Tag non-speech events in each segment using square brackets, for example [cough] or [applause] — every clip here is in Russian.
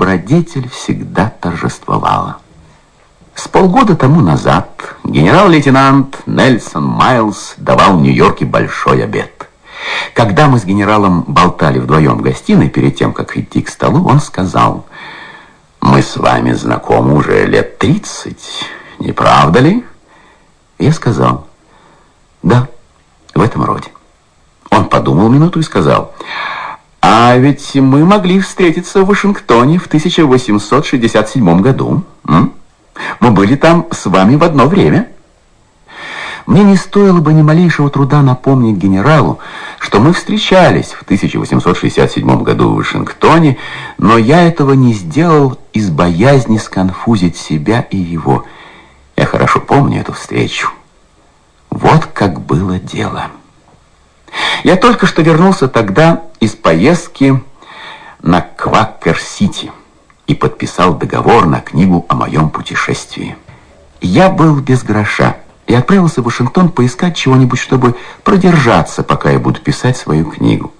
добродетель всегда торжествовала. С полгода тому назад генерал-лейтенант Нельсон Майлз давал в Нью-Йорке большой обед. Когда мы с генералом болтали вдвоем в гостиной перед тем, как идти к столу, он сказал, «Мы с вами знакомы уже лет тридцать, не правда ли?» Я сказал, «Да, в этом роде». Он подумал минуту и сказал, «А ведь мы могли встретиться в Вашингтоне в 1867 году, м? Мы были там с вами в одно время. Мне не стоило бы ни малейшего труда напомнить генералу, что мы встречались в 1867 году в Вашингтоне, но я этого не сделал из боязни сконфузить себя и его. Я хорошо помню эту встречу. Вот как было дело. Я только что вернулся тогда из поездки на Кваккер-Сити и подписал договор на книгу о моем путешествии. Я был без гроша и отправился в Вашингтон поискать чего-нибудь, чтобы продержаться, пока я буду писать свою книгу.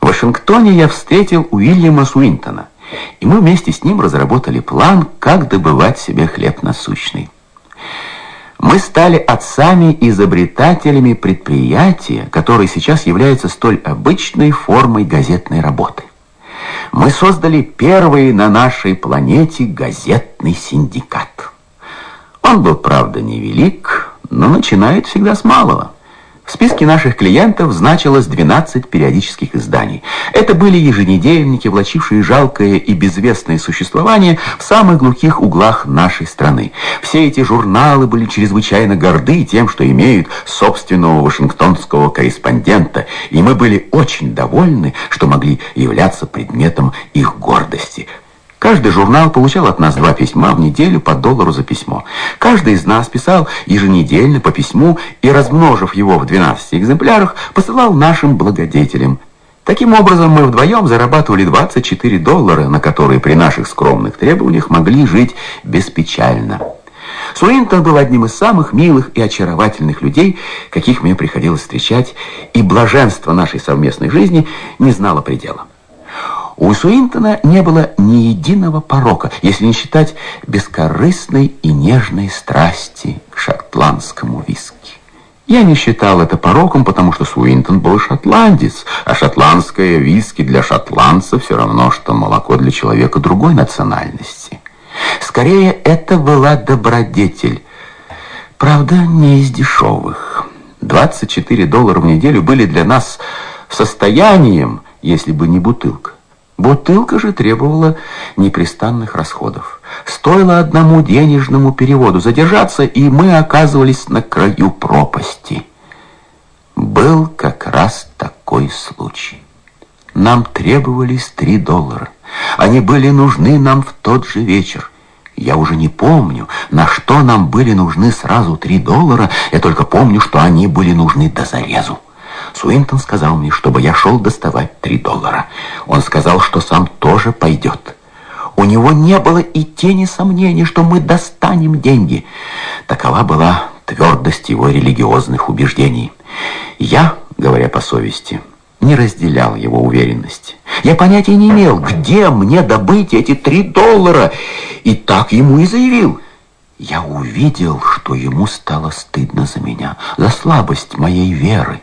В Вашингтоне я встретил Уильяма Суинтона, и мы вместе с ним разработали план, как добывать себе хлеб насущный. Мы стали отцами-изобретателями предприятия, которое сейчас является столь обычной формой газетной работы мы создали первый на нашей планете газетный синдикат. Он был, правда, невелик, но начинает всегда с малого. В списке наших клиентов значилось 12 периодических изданий. Это были еженедельники, влачившие жалкое и безвестное существование в самых глухих углах нашей страны. Все эти журналы были чрезвычайно горды тем, что имеют собственного вашингтонского корреспондента, и мы были очень довольны, что могли являться предметом их гордости – Каждый журнал получал от нас два письма в неделю по доллару за письмо. Каждый из нас писал еженедельно по письму и, размножив его в 12 экземплярах, посылал нашим благодетелям. Таким образом, мы вдвоем зарабатывали 24 доллара, на которые при наших скромных требованиях могли жить беспечально. Суинтон был одним из самых милых и очаровательных людей, каких мне приходилось встречать, и блаженство нашей совместной жизни не знало предела. У Суинтона не было ни единого порока, если не считать бескорыстной и нежной страсти к шотландскому виски. Я не считал это пороком, потому что Суинтон был шотландец, а шотландское виски для шотландца все равно, что молоко для человека другой национальности. Скорее, это была добродетель. Правда, не из дешевых. 24 доллара в неделю были для нас состоянием, если бы не бутылка. Бутылка же требовала непрестанных расходов. Стоило одному денежному переводу задержаться, и мы оказывались на краю пропасти. Был как раз такой случай. Нам требовались три доллара. Они были нужны нам в тот же вечер. Я уже не помню, на что нам были нужны сразу три доллара, я только помню, что они были нужны до зарезу. Суинтон сказал мне, чтобы я шел доставать три доллара. Он сказал, что сам тоже пойдет. У него не было и тени сомнений, что мы достанем деньги. Такова была твердость его религиозных убеждений. Я, говоря по совести, не разделял его уверенности. Я понятия не имел, где мне добыть эти три доллара, и так ему и заявил. Я увидел, что ему стало стыдно за меня, за слабость моей веры.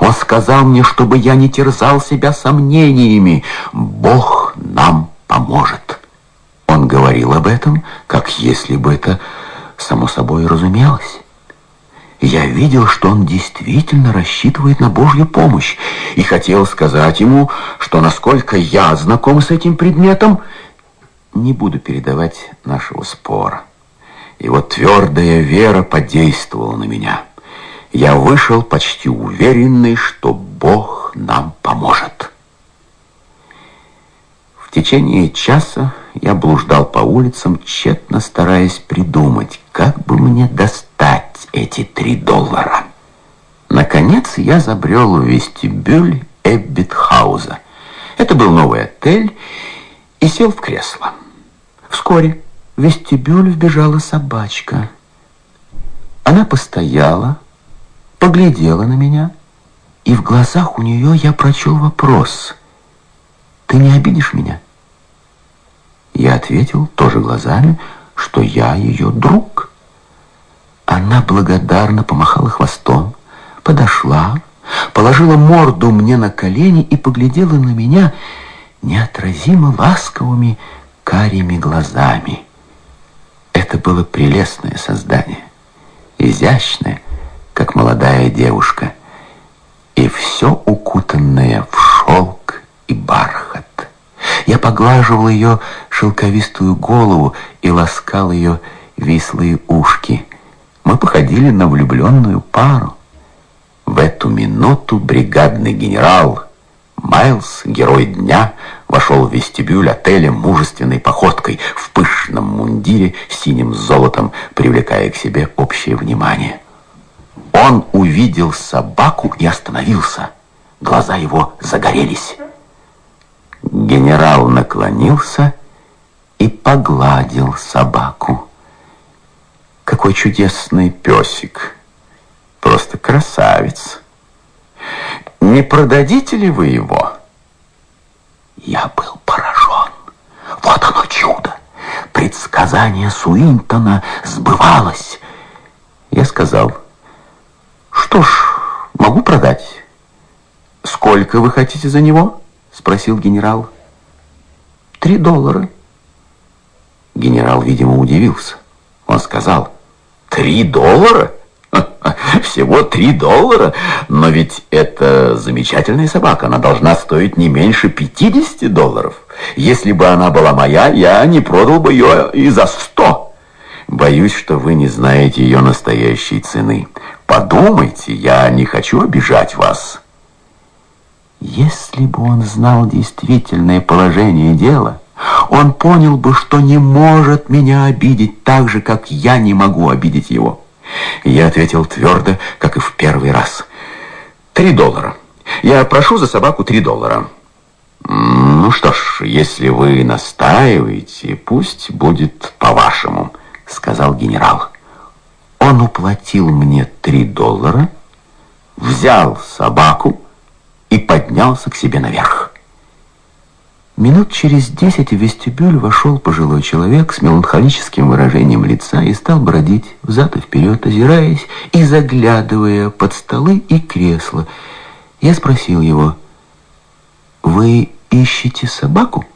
Он сказал мне, чтобы я не терзал себя сомнениями. Бог нам поможет. Он говорил об этом, как если бы это само собой разумелось. Я видел, что он действительно рассчитывает на Божью помощь и хотел сказать ему, что насколько я знаком с этим предметом, не буду передавать нашего спора. Его твердая вера подействовала на меня я вышел почти уверенный, что Бог нам поможет. В течение часа я блуждал по улицам, тщетно стараясь придумать, как бы мне достать эти три доллара. Наконец я забрел в вестибюль Эббитхауза. Это был новый отель, и сел в кресло. Вскоре в вестибюль вбежала собачка. Она постояла, поглядела на меня, и в глазах у нее я прочел вопрос. «Ты не обидишь меня?» ответил тоже глазами, что я ее друг. Она благодарно помахала хвостом, подошла, положила морду мне на колени и поглядела на меня неотразимо ласковыми карими глазами. Это было прелестное создание, изящное, как молодая девушка, и все укутанное в шелк и бархат. Я поглаживал ее шелковистую голову и ласкал ее вислые ушки. Мы походили на влюбленную пару. В эту минуту бригадный генерал Майлз, герой дня, вошел в вестибюль отеля мужественной походкой в пышном мундире с синим золотом, привлекая к себе общее внимание. Он увидел собаку и остановился. Глаза его загорелись. Генерал наклонился и погладил собаку. Какой чудесный песик! Просто красавец! Не продадите ли вы его? Я был поражен. Вот оно чудо! Предсказание Суинтона сбывалось. Я сказал, что ж, могу продать. Сколько вы хотите за него? Спросил генерал. Три доллара. Генерал, видимо, удивился. Он сказал, три доллара? [laughs] Всего три доллара? Но ведь это замечательная собака. Она должна стоить не меньше 50 долларов. Если бы она была моя, я не продал бы ее и за сто. Боюсь, что вы не знаете ее настоящей цены. Подумайте, я не хочу обижать вас. Если бы он знал действительное положение дела, он понял бы, что не может меня обидеть так же, как я не могу обидеть его. Я ответил твердо, как и в первый раз. Три доллара. Я прошу за собаку три доллара. Ну что ж, если вы настаиваете, пусть будет по-вашему, сказал генерал. Он уплатил мне три доллара, взял собаку, и поднялся к себе наверх. Минут через десять в вестибюль вошел пожилой человек с меланхолическим выражением лица и стал бродить взад и вперед, озираясь и заглядывая под столы и кресла. Я спросил его, «Вы ищете собаку?»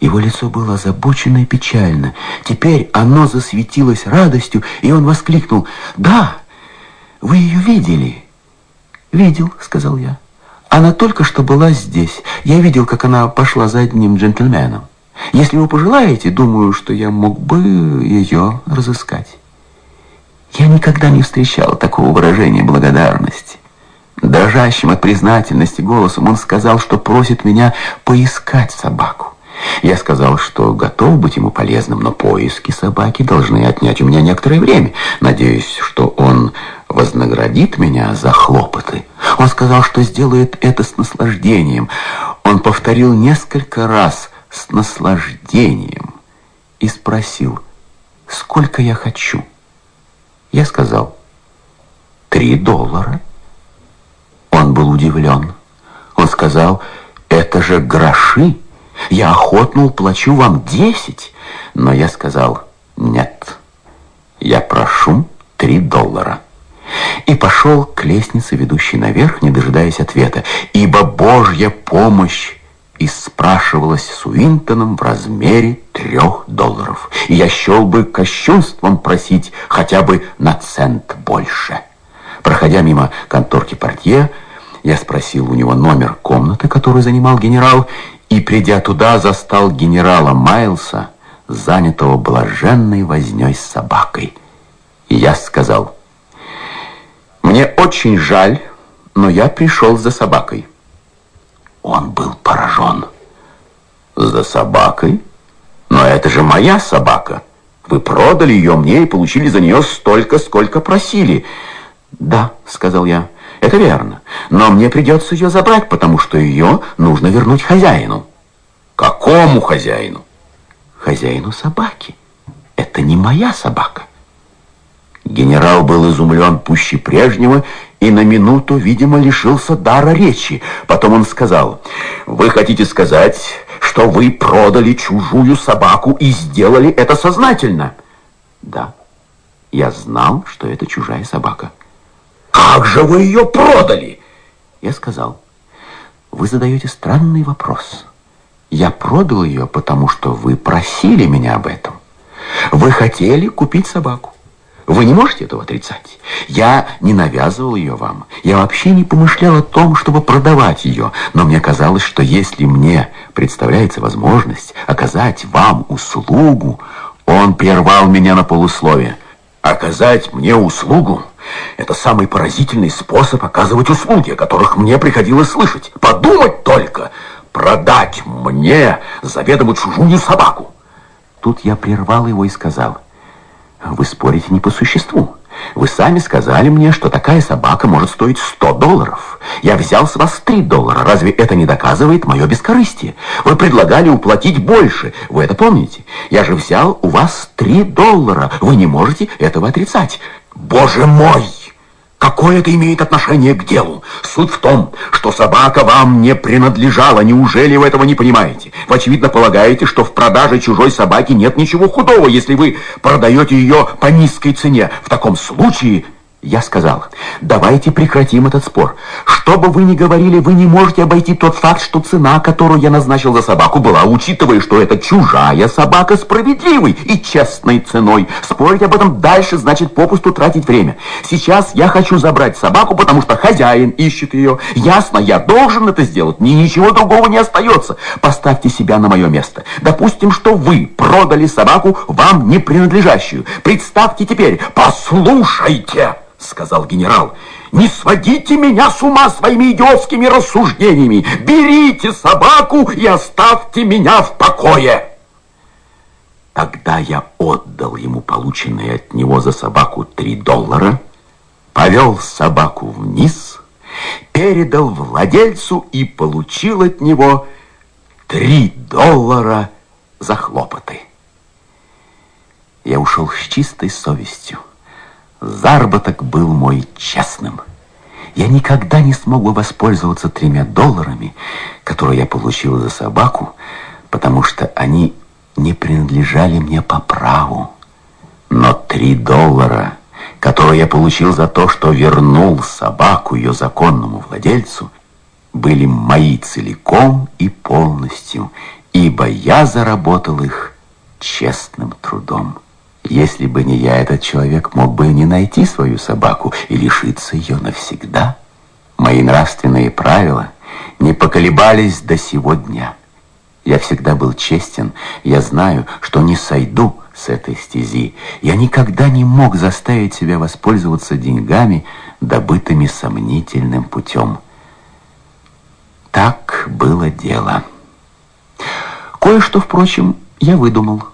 Его лицо было озабочено и печально. Теперь оно засветилось радостью, и он воскликнул, «Да, вы ее видели?» «Видел», — сказал я. «Она только что была здесь. Я видел, как она пошла за одним джентльменом. Если вы пожелаете, думаю, что я мог бы ее разыскать». Я никогда не встречал такого выражения благодарности. Дрожащим от признательности голосом он сказал, что просит меня поискать собаку. Я сказал, что готов быть ему полезным, но поиски собаки должны отнять у меня некоторое время. Надеюсь, что он вознаградит меня за хлопоты. Он сказал, что сделает это с наслаждением. Он повторил несколько раз «с наслаждением» и спросил, сколько я хочу. Я сказал, три доллара. Он был удивлен. Он сказал, это же гроши. Я охотно уплачу вам десять. Но я сказал, нет, я прошу три доллара и пошел к лестнице, ведущей наверх, не дожидаясь ответа, ибо Божья помощь и спрашивалась с Уинтоном в размере трех долларов. И я счел бы кощунством просить хотя бы на цент больше. Проходя мимо конторки портье, я спросил у него номер комнаты, которую занимал генерал, и, придя туда, застал генерала Майлса, занятого блаженной вознёй с собакой. И я сказал... Мне очень жаль, но я пришел за собакой. Он был поражен. За собакой? Но это же моя собака. Вы продали ее мне и получили за нее столько, сколько просили. Да, сказал я, это верно. Но мне придется ее забрать, потому что ее нужно вернуть хозяину. Какому хозяину? Хозяину собаки. Это не моя собака. Генерал был изумлен пуще прежнего и на минуту, видимо, лишился дара речи. Потом он сказал, «Вы хотите сказать, что вы продали чужую собаку и сделали это сознательно?» «Да, я знал, что это чужая собака». «Как же вы ее продали?» Я сказал, «Вы задаете странный вопрос. Я продал ее, потому что вы просили меня об этом. Вы хотели купить собаку. Вы не можете этого отрицать. Я не навязывал ее вам. Я вообще не помышлял о том, чтобы продавать ее. Но мне казалось, что если мне представляется возможность оказать вам услугу, он прервал меня на полусловие. Оказать мне услугу? Это самый поразительный способ оказывать услуги, о которых мне приходилось слышать. Подумать только, продать мне заведомо чужую собаку. Тут я прервал его и сказал... Вы спорите не по существу. Вы сами сказали мне, что такая собака может стоить 100 долларов. Я взял с вас 3 доллара. Разве это не доказывает мое бескорыстие? Вы предлагали уплатить больше. Вы это помните? Я же взял у вас 3 доллара. Вы не можете этого отрицать. Боже мой! Какое это имеет отношение к делу? Суть в том, что собака вам не принадлежала. Неужели вы этого не понимаете? Вы, очевидно, полагаете, что в продаже чужой собаки нет ничего худого, если вы продаете ее по низкой цене. В таком случае я сказал, давайте прекратим этот спор. Что бы вы ни говорили, вы не можете обойти тот факт, что цена, которую я назначил за собаку, была, учитывая, что это чужая собака, справедливой и честной ценой. Спорить об этом дальше значит попусту тратить время. Сейчас я хочу забрать собаку, потому что хозяин ищет ее. Ясно, я должен это сделать, мне ничего другого не остается. Поставьте себя на мое место. Допустим, что вы продали собаку, вам не принадлежащую. Представьте теперь, послушайте сказал генерал. «Не сводите меня с ума своими идиотскими рассуждениями! Берите собаку и оставьте меня в покое!» Тогда я отдал ему полученные от него за собаку три доллара, повел собаку вниз, передал владельцу и получил от него три доллара за хлопоты. Я ушел с чистой совестью. Заработок был мой честным. Я никогда не смог бы воспользоваться тремя долларами, которые я получил за собаку, потому что они не принадлежали мне по праву. Но три доллара, которые я получил за то, что вернул собаку ее законному владельцу, были мои целиком и полностью, ибо я заработал их честным трудом. Если бы не я, этот человек мог бы не найти свою собаку и лишиться ее навсегда. Мои нравственные правила не поколебались до сего дня. Я всегда был честен, я знаю, что не сойду с этой стези. Я никогда не мог заставить себя воспользоваться деньгами, добытыми сомнительным путем. Так было дело. Кое-что, впрочем, я выдумал.